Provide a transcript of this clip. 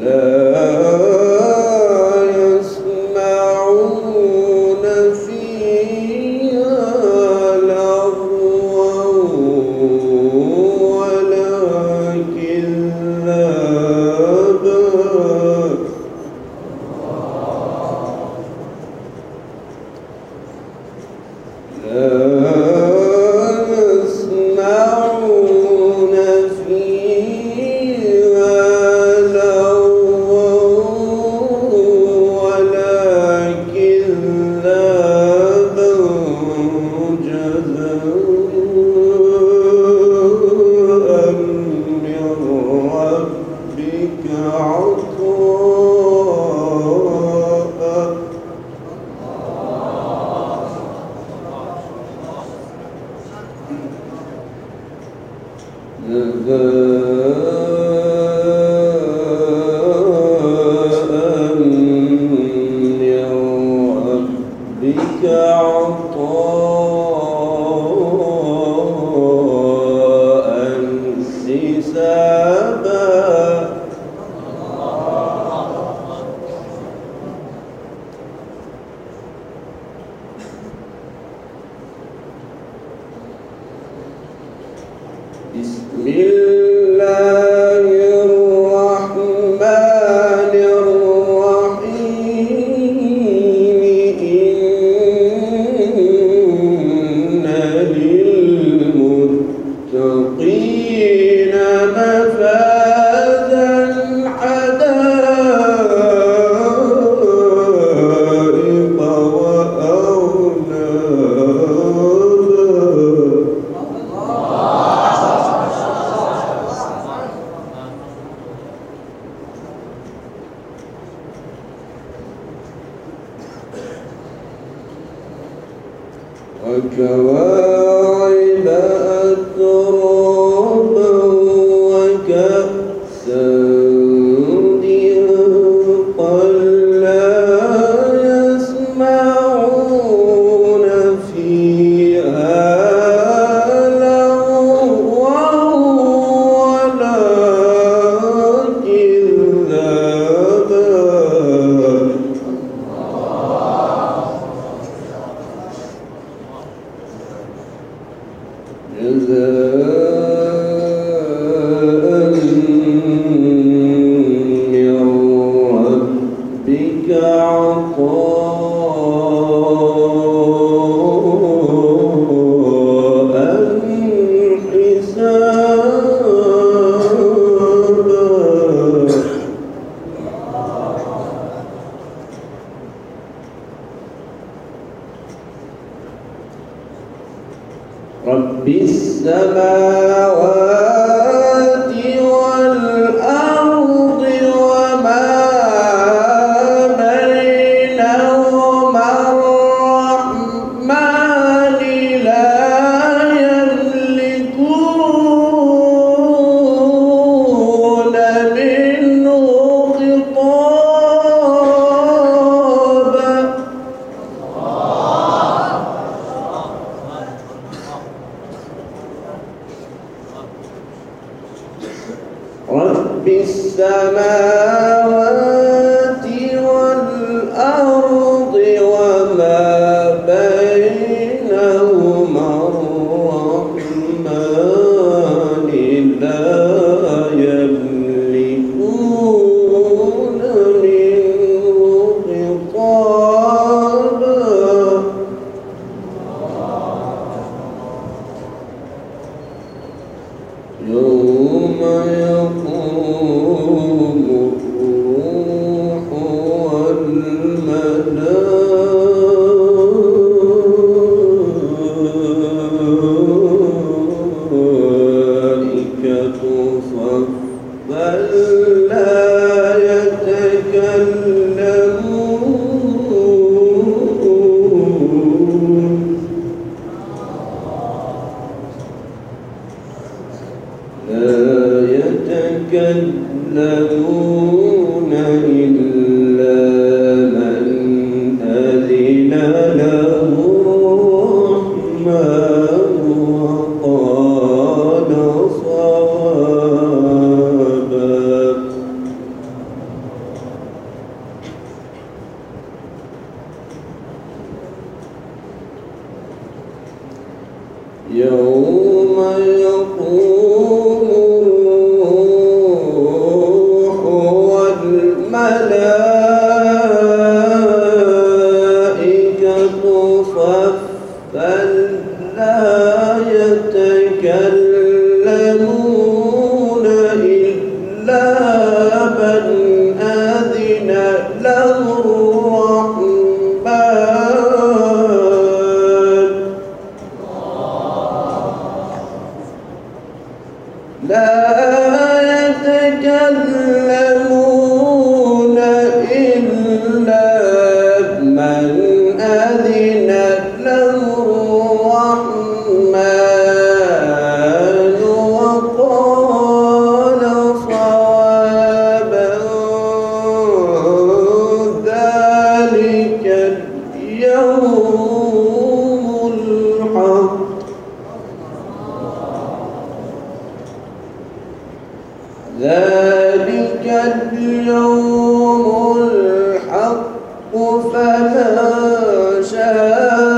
Uh, كتابا والكواعب أترابا وكأسا في رب السماوات يتكلمون. يتكلمون شاء